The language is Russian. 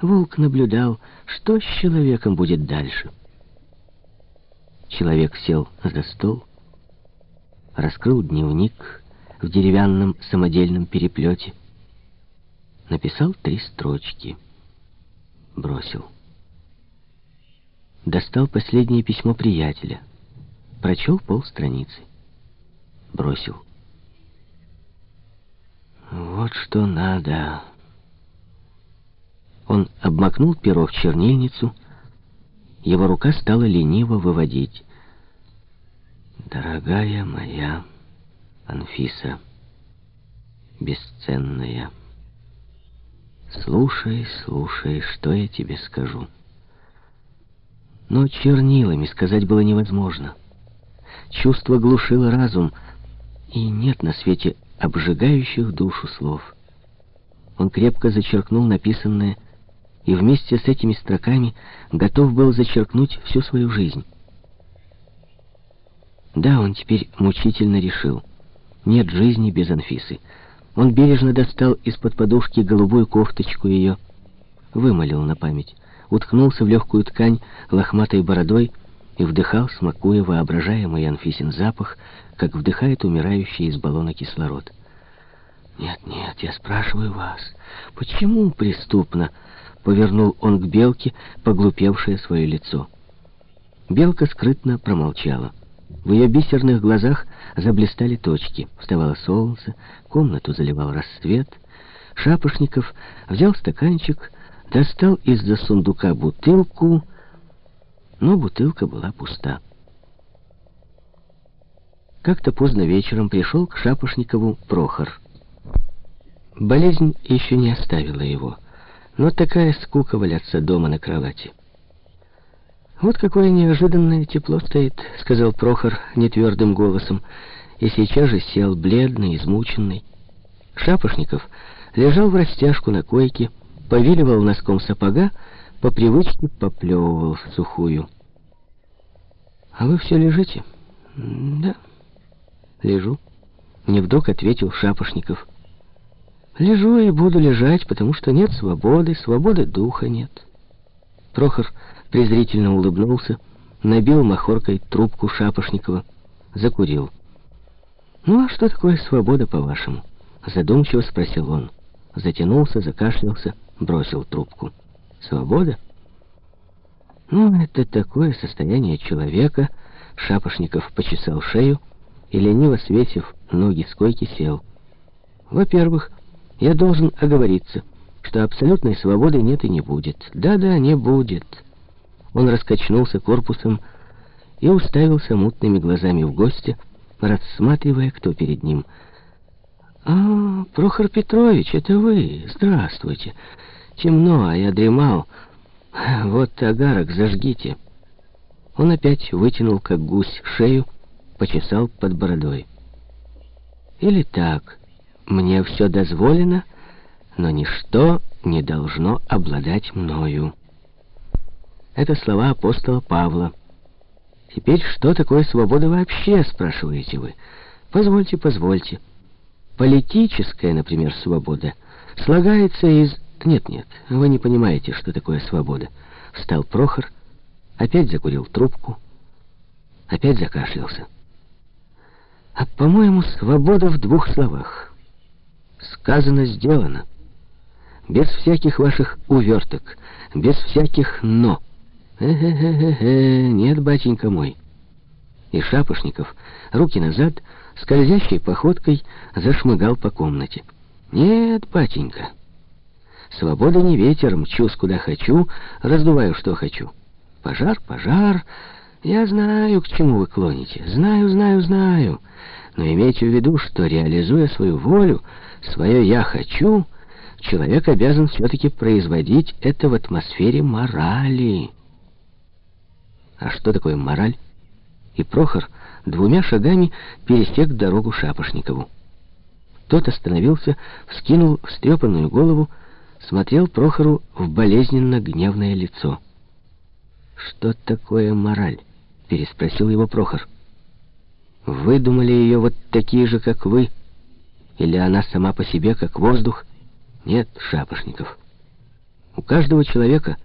Волк наблюдал, что с человеком будет дальше. Человек сел за стол, раскрыл дневник в деревянном самодельном переплете, написал три строчки, бросил. Достал последнее письмо приятеля, прочел полстраницы, бросил. Вот что надо. Он обмакнул перо в чернильницу, его рука стала лениво выводить. «Дорогая моя Анфиса, бесценная, слушай, слушай, что я тебе скажу». Но чернилами сказать было невозможно. Чувство глушило разум, и нет на свете обжигающих душу слов. Он крепко зачеркнул написанное и вместе с этими строками готов был зачеркнуть всю свою жизнь. Да, он теперь мучительно решил. Нет жизни без Анфисы. Он бережно достал из-под подушки голубую кофточку ее, вымолил на память, уткнулся в легкую ткань лохматой бородой и вдыхал, смакуя воображаемый Анфисин запах, как вдыхает умирающий из баллона кислород. «Нет, нет, я спрашиваю вас, почему преступно?» Повернул он к белке, поглупевшее свое лицо. Белка скрытно промолчала. В ее бисерных глазах заблистали точки. Вставало солнце, комнату заливал рассвет. Шапошников взял стаканчик, достал из-за сундука бутылку, но бутылка была пуста. Как-то поздно вечером пришел к Шапошникову Прохор. Болезнь еще не оставила его. Но такая скука валяться дома на кровати. «Вот какое неожиданное тепло стоит», — сказал Прохор нетвердым голосом, и сейчас же сел, бледный, измученный. Шапошников лежал в растяжку на койке, повиливал носком сапога, по привычке поплевывал в сухую. «А вы все лежите?» «Да, лежу», — не вдруг ответил Шапошников. Лежу и буду лежать, потому что нет свободы, свободы духа нет. Прохор презрительно улыбнулся, набил махоркой трубку Шапошникова, закурил. «Ну а что такое свобода, по-вашему?» Задумчиво спросил он. Затянулся, закашлялся, бросил трубку. «Свобода?» «Ну, это такое состояние человека...» Шапошников почесал шею и, лениво свесив ноги с койки, сел. «Во-первых, я должен оговориться, что абсолютной свободы нет и не будет. Да-да, не будет. Он раскачнулся корпусом и уставился мутными глазами в гостя, рассматривая, кто перед ним. «А, Прохор Петрович, это вы? Здравствуйте. Темно, а я дремал. Вот агарок зажгите». Он опять вытянул, как гусь, шею, почесал под бородой. «Или так...» Мне все дозволено, но ничто не должно обладать мною. Это слова апостола Павла. Теперь что такое свобода вообще, спрашиваете вы? Позвольте, позвольте. Политическая, например, свобода слагается из... Нет-нет, вы не понимаете, что такое свобода. Встал Прохор, опять закурил трубку, опять закашлялся. А, по-моему, свобода в двух словах. Сказано, сделано. Без всяких ваших уверток, без всяких «но». Э-э-э-э, нет, батенька мой. И Шапошников, руки назад, скользящей походкой, зашмыгал по комнате. Нет, батенька. Свобода не ветер, мчусь куда хочу, раздуваю что хочу. Пожар, пожар. Я знаю, к чему вы клоните. Знаю, знаю, знаю. Но имейте в виду, что, реализуя свою волю, свое «я хочу», человек обязан все-таки производить это в атмосфере морали. А что такое мораль? И Прохор двумя шагами пересек дорогу Шапошникову. Тот остановился, вскинул встрепанную голову, смотрел Прохору в болезненно гневное лицо. «Что такое мораль?» — переспросил его Прохор. «Выдумали ее вот такие же, как вы?» Или она сама по себе, как воздух? Нет, Шапошников. У каждого человека